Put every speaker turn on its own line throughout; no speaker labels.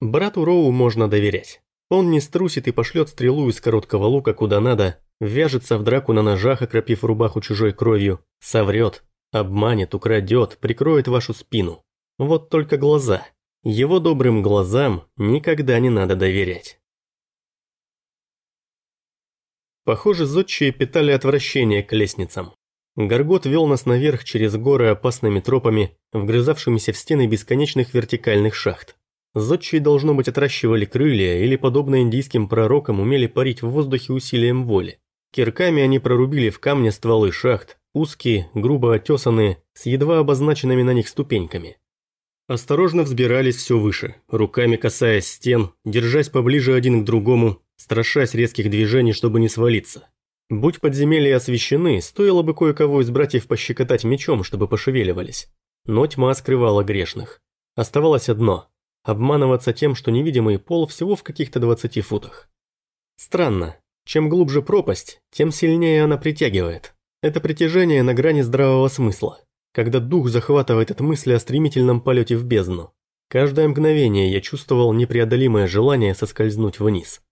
Брату Роу можно доверять. Он не струсит и пошлет стрелу из короткого лука куда надо, вяжется в драку на ножах, окропив рубаху чужой кровью, соврет, обманет, украдет, прикроет вашу спину. Вот только глаза. Его добрым глазам никогда не надо доверять. Похоже, зодчие питали отвращение к лестницам. Горгот вел нас наверх через горы опасными тропами, вгрызавшимися в стены бесконечных вертикальных шахт. Зодчие, должно быть, отращивали крылья или, подобно индийским пророкам, умели парить в воздухе усилием воли. Кирками они прорубили в камне стволы шахт, узкие, грубо отесанные, с едва обозначенными на них ступеньками. Осторожно взбирались все выше, руками касаясь стен, держась поближе один к другому, страшась резких движений, чтобы не свалиться. Будь подземелья освещены, стоило бы кое-кого из братьев пощекотать мечом, чтобы пошевеливались. Но тьма скрывала грешных. Оставалось одно обманываться тем, что невидимый пол всего в каких-то 20 футах. Странно, чем глубже пропасть, тем сильнее она притягивает. Это притяжение на грани здравого смысла, когда дух захватывает от мысли о стремительном полете в бездну. Каждое мгновение я чувствовал непреодолимое желание соскользнуть вниз.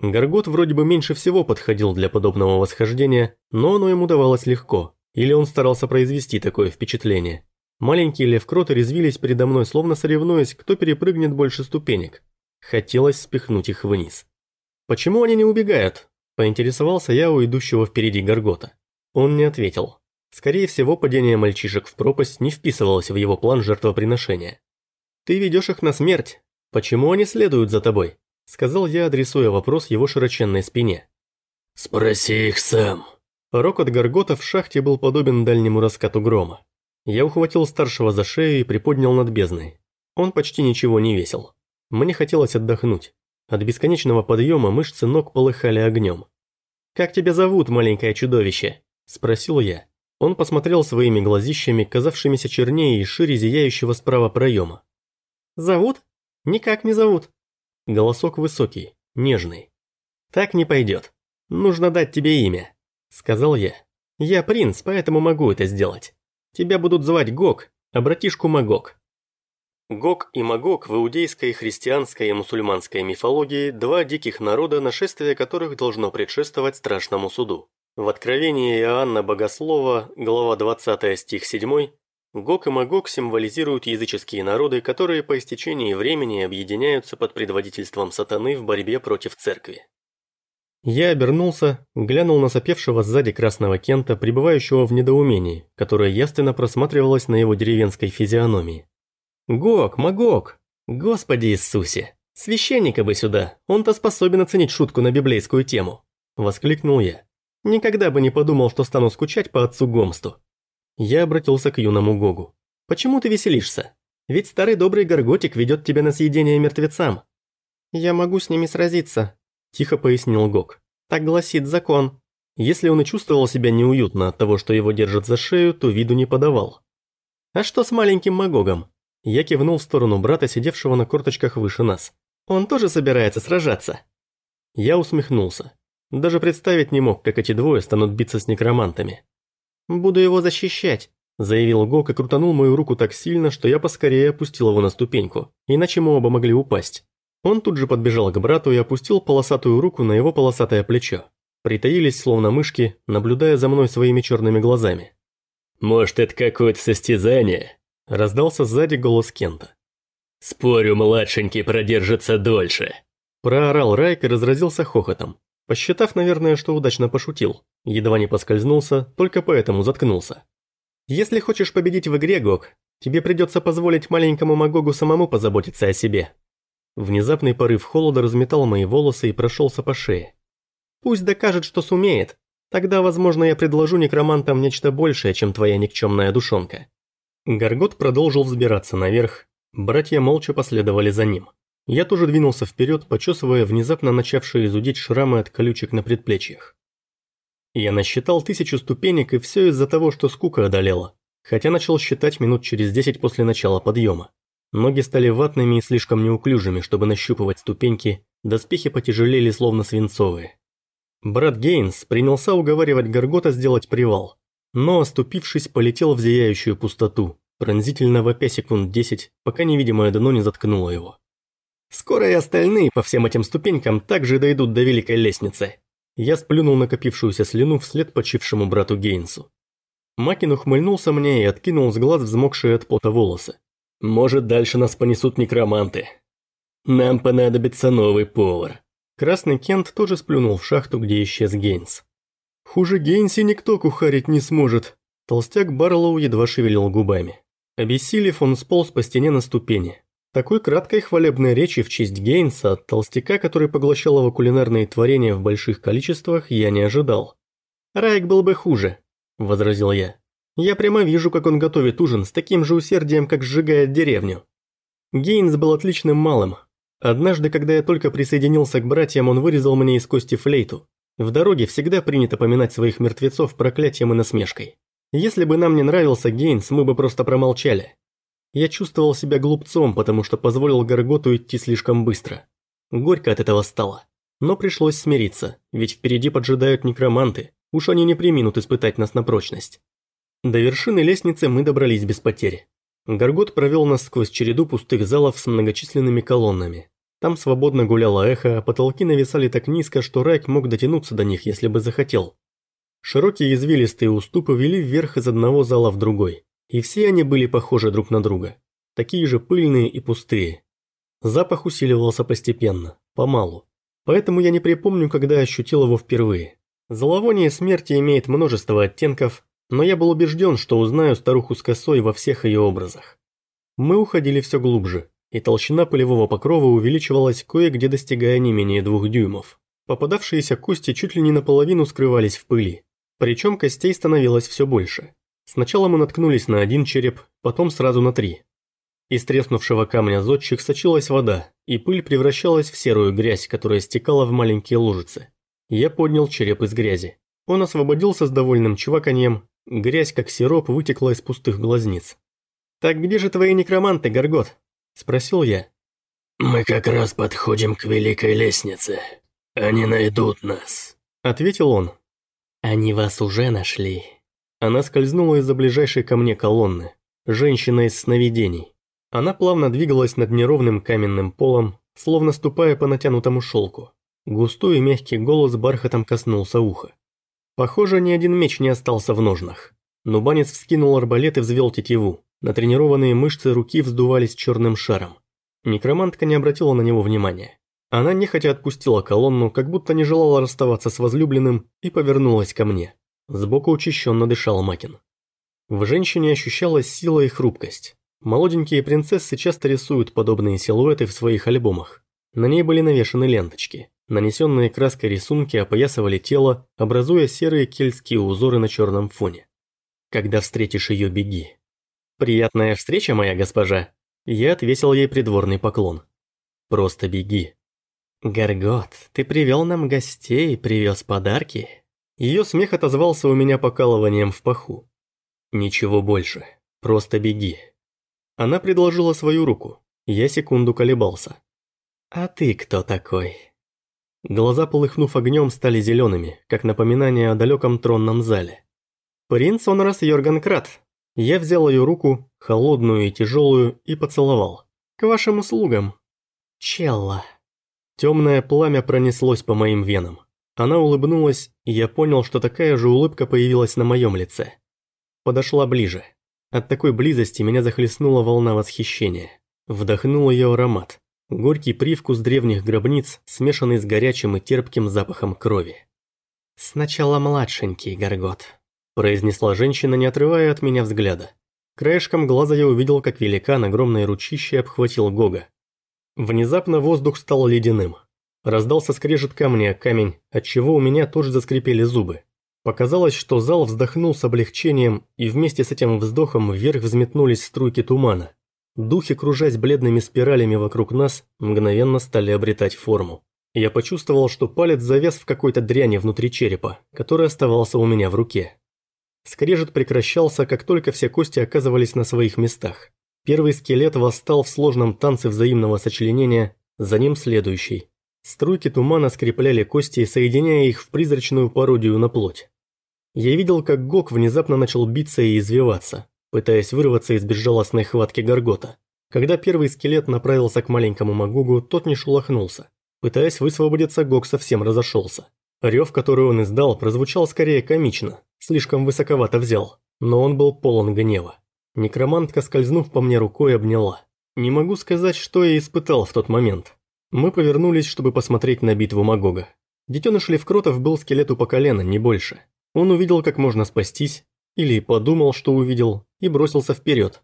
Горгот вроде бы меньше всего подходил для подобного восхождения, но оно ему давалось легко, или он старался произвести такое впечатление. Маленькие левкроты резвились передо мной, словно соревнуясь, кто перепрыгнет больше ступенек. Хотелось спихнуть их вниз. «Почему они не убегают?» – поинтересовался я у идущего впереди Гаргота. Он не ответил. Скорее всего, падение мальчишек в пропасть не вписывалось в его план жертвоприношения. «Ты ведешь их на смерть. Почему они следуют за тобой?» – сказал я, адресуя вопрос его широченной спине.
«Спроси их сам».
Рокот Гаргота в шахте был подобен дальнему раскату грома. Я ухватил старшего за шею и приподнял над бездной. Он почти ничего не весил. Мне хотелось отдохнуть. От бесконечного подъема мышцы ног полыхали огнем. «Как тебя зовут, маленькое чудовище?» – спросил я. Он посмотрел своими глазищами, казавшимися чернее и шире зияющего справа проема. «Зовут? Никак не зовут». Голосок высокий, нежный. «Так не пойдет. Нужно дать тебе имя», – сказал я. «Я принц, поэтому могу это сделать». Тебя будут звать Гог, а братишку Магог. Гог и Магог в иудейской, христианской и мусульманской мифологии – два диких народа, нашествие которых должно предшествовать страшному суду. В Откровении Иоанна Богослова, глава 20 стих 7, Гог и Магог символизируют языческие народы, которые по истечении времени объединяются под предводительством сатаны в борьбе против церкви. Я обернулся, глянул на сопевшего сзади красного Кента, пребывающего в недоумении, которое ясно просматривалось на его деревенской физиономии. «Гог, Магог! Господи Иисусе! Священника бы сюда, он-то способен оценить шутку на библейскую тему!» Воскликнул я. «Никогда бы не подумал, что стану скучать по отцу Гомсту». Я обратился к юному Гогу. «Почему ты веселишься? Ведь старый добрый Горготик ведет тебя на съедение мертвецам». «Я могу с ними сразиться», Тихо пояснил Гок. Так гласит закон. Если он и чувствовал себя неуютно от того, что его держат за шею, то виду не подавал. А что с маленьким Магогом? Я кивнул в сторону брата, сидевшего на корточках выше нас. Он тоже собирается сражаться. Я усмехнулся. Даже представить не мог, как эти двое станут биться с некромантами. «Буду его защищать», – заявил Гок и крутанул мою руку так сильно, что я поскорее опустил его на ступеньку, иначе мы оба могли упасть. Он тут же подбежал к брату и опустил полосатую руку на его полосатое плечо. Притаились, словно мышки, наблюдая за мной своими черными глазами.
«Может, это какое-то состязание?» – раздался сзади голос Кента. «Спорю, младшенький продержится дольше».
Проорал Райк и разразился хохотом. Посчитав, наверное, что удачно пошутил. Едва не поскользнулся, только поэтому заткнулся. «Если хочешь победить в игре, Гог, тебе придется позволить маленькому Магогу самому позаботиться о себе», Внезапный порыв холода разметал мои волосы и прошелся по шее. «Пусть докажет, что сумеет. Тогда, возможно, я предложу некромантам нечто большее, чем твоя никчемная душонка». Гаргот продолжил взбираться наверх. Братья молча последовали за ним. Я тоже двинулся вперед, почесывая внезапно начавшие изудеть шрамы от колючек на предплечьях. Я насчитал тысячу ступенек, и все из-за того, что скука одолела. Хотя начал считать минут через десять после начала подъема. Ноги стали ватными и слишком неуклюжими, чтобы нащупывать ступеньки, доспехи потяжелели словно свинцовые. Брат Гейнс принялся уговаривать Гаргота сделать привал, но, оступившись, полетел в зияющую пустоту, пронзительно вопя секунд десять, пока невидимое дно не заткнуло его. Скоро и остальные по всем этим ступенькам также дойдут до великой лестницы. Я сплюнул накопившуюся слюну вслед почившему брату Гейнсу. Макин ухмыльнулся мне и откинул с глаз взмокшие от пота волосы. «Может, дальше нас понесут некроманты. Нам понадобится новый повар». Красный Кент тоже сплюнул в шахту, где исчез Гейнс. «Хуже Гейнси никто кухарить не сможет». Толстяк Барлоу едва шевелил губами. Обессилев, он сполз по стене на ступени. Такой краткой хвалебной речи в честь Гейнса от толстяка, который поглощал его кулинарные творения в больших количествах, я не ожидал. «Райк был бы хуже», – возразил я. «Я прямо вижу, как он готовит ужин с таким же усердием, как сжигает деревню». Гейнс был отличным малым. Однажды, когда я только присоединился к братьям, он вырезал мне из кости флейту. В дороге всегда принято поминать своих мертвецов проклятием и насмешкой. Если бы нам не нравился Гейнс, мы бы просто промолчали. Я чувствовал себя глупцом, потому что позволил Гарготу идти слишком быстро. Горько от этого стало. Но пришлось смириться, ведь впереди поджидают некроманты, уж они не приминут испытать нас на прочность. До вершины лестницы мы добрались без потерь. Гаргот провел нас сквозь череду пустых залов с многочисленными колоннами. Там свободно гуляло эхо, а потолки нависали так низко, что Райк мог дотянуться до них, если бы захотел. Широкие извилистые уступы вели вверх из одного зала в другой. И все они были похожи друг на друга. Такие же пыльные и пустые. Запах усиливался постепенно, помалу. Поэтому я не припомню, когда ощутил его впервые. Зловоние смерти имеет множество оттенков, но я был убежден, что узнаю старуху с косой во всех ее образах. Мы уходили все глубже, и толщина пылевого покрова увеличивалась кое-где достигая не менее двух дюймов. Попадавшиеся кости чуть ли не наполовину скрывались в пыли, причем костей становилось все больше. Сначала мы наткнулись на один череп, потом сразу на три. Из треснувшего камня зодчих сочилась вода, и пыль превращалась в серую грязь, которая стекала в маленькие лужицы. Я поднял череп из грязи. Он освободился с довольным чуваканьем, грязь как сироп вытекла из пустых глазниц. «Так где же твои некроманты, Горгот?» – спросил я.
«Мы как раз подходим к великой лестнице. Они найдут нас», –
ответил он. «Они вас уже нашли», она скользнула из-за ближайшей ко мне колонны. Женщина из сновидений. Она плавно двигалась над неровным каменным полом, словно ступая по натянутому шелку. Густой и мягкий голос бархатом коснулся уха. Похоже, ни один меч не остался в ножнах. Нубанец вскинул арбалет и взвел тетиву. Натренированные мышцы руки вздувались черным шаром. Некромантка не обратила на него внимания. Она нехотя отпустила колонну, как будто не желала расставаться с возлюбленным, и повернулась ко мне. Сбоку учащенно дышал Макин. В женщине ощущалась сила и хрупкость. Молоденькие принцессы часто рисуют подобные силуэты в своих альбомах. На ней были навешаны ленточки. Нанесенные краской рисунки опоясывали тело, образуя серые кельтские узоры на черном фоне. Когда встретишь ее, беги. «Приятная встреча, моя госпожа!» Я отвесил ей придворный поклон. «Просто беги». «Гаргот, ты привел нам гостей, привез подарки?» Ее смех отозвался у меня покалыванием в паху. «Ничего больше. Просто беги». Она предложила свою руку. Я секунду колебался. «А ты кто такой?» Глаза, полыхнув огнем, стали зелеными, как напоминание о далеком тронном зале. «Принц Онрас Йорган Крат». Я взял ее руку, холодную и тяжелую, и поцеловал. «К вашим услугам». «Челла». Темное пламя пронеслось по моим венам. Она улыбнулась, и я понял, что такая же улыбка появилась на моем лице. Подошла ближе. От такой близости меня захлестнула волна восхищения. Вдохнул ее аромат. Горький привкус древних гробниц, смешанный с горячим и терпким запахом крови. «Сначала младшенький, Горгот», – произнесла женщина, не отрывая от меня взгляда. Краешком глаза я увидел, как великан огромной ручище обхватил Гога. Внезапно воздух стал ледяным. Раздался скрежет камня камень, отчего у меня тоже заскрипели зубы. Показалось, что зал вздохнул с облегчением, и вместе с этим вздохом вверх взметнулись струйки тумана. Духи, кружась бледными спиралями вокруг нас, мгновенно стали обретать форму. Я почувствовал, что палец завяз в какой-то дряни внутри черепа, который оставался у меня в руке. Скрежет прекращался, как только все кости оказывались на своих местах. Первый скелет восстал в сложном танце взаимного сочленения, за ним следующий. Струйки тумана скрепляли кости, соединяя их в призрачную пародию на плоть. Я видел, как Гок внезапно начал биться и извиваться, пытаясь вырваться из безжалостной хватки Гаргота. Когда первый скелет направился к маленькому Магугу, тот не шелохнулся. Пытаясь высвободиться, Гог совсем разошелся. Рев, который он издал, прозвучал скорее комично, слишком высоковато взял, но он был полон гнева. Некромантка, скользнув по мне рукой, обняла. Не могу сказать, что я испытал в тот момент. Мы повернулись, чтобы посмотреть на битву Магога. Детеныш Левкротов был скелету по колено, не больше. Он увидел, как можно спастись, или подумал, что увидел, и бросился вперед.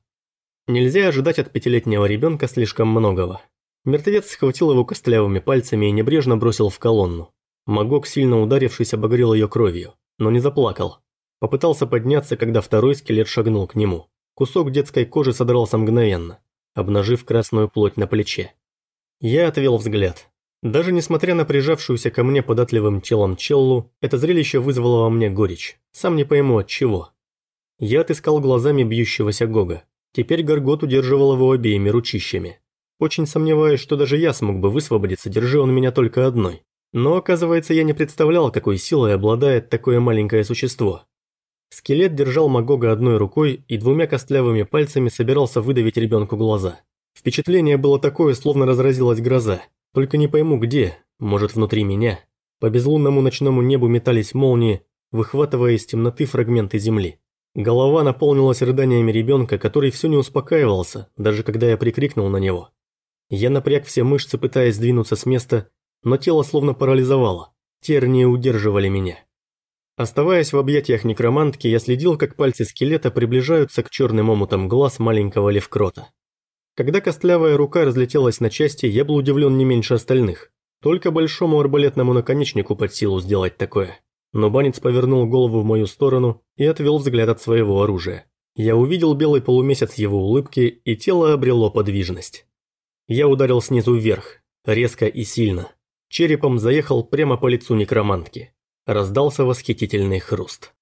Нельзя ожидать от пятилетнего ребенка слишком многого. Мертвец схватил его костлявыми пальцами и небрежно бросил в колонну. Магок, сильно ударившись, обогрел ее кровью, но не заплакал. Попытался подняться, когда второй скелет шагнул к нему. Кусок детской кожи содрался мгновенно, обнажив красную плоть на плече. Я отвел взгляд. Даже несмотря на прижавшуюся ко мне податливым телом Челлу, это зрелище вызвало во мне горечь. Сам не пойму от чего. Я отыскал глазами бьющегося Гога. Теперь Горгот удерживал его обеими ручищами. Очень сомневаюсь, что даже я смог бы высвободиться, держи он меня только одной. Но оказывается, я не представлял, какой силой обладает такое маленькое существо. Скелет держал Магога одной рукой и двумя костлявыми пальцами собирался выдавить ребенку глаза. Впечатление было такое, словно разразилась гроза. Только не пойму где, может внутри меня. По безлунному ночному небу метались молнии, выхватывая из темноты фрагменты земли. Голова наполнилась рыданиями ребенка, который все не успокаивался, даже когда я прикрикнул на него. Я напряг все мышцы, пытаясь сдвинуться с места, но тело словно парализовало. Тернии удерживали меня. Оставаясь в объятиях некромантки, я следил, как пальцы скелета приближаются к черным омутам глаз маленького левкрота. Когда костлявая рука разлетелась на части, я был удивлен не меньше остальных. Только большому арбалетному наконечнику под силу сделать такое. Но банец повернул голову в мою сторону и отвел взгляд от своего оружия. Я увидел белый полумесяц его улыбки, и тело обрело подвижность. Я ударил снизу вверх, резко и сильно. Черепом заехал прямо по лицу некромантки. Раздался восхитительный хруст.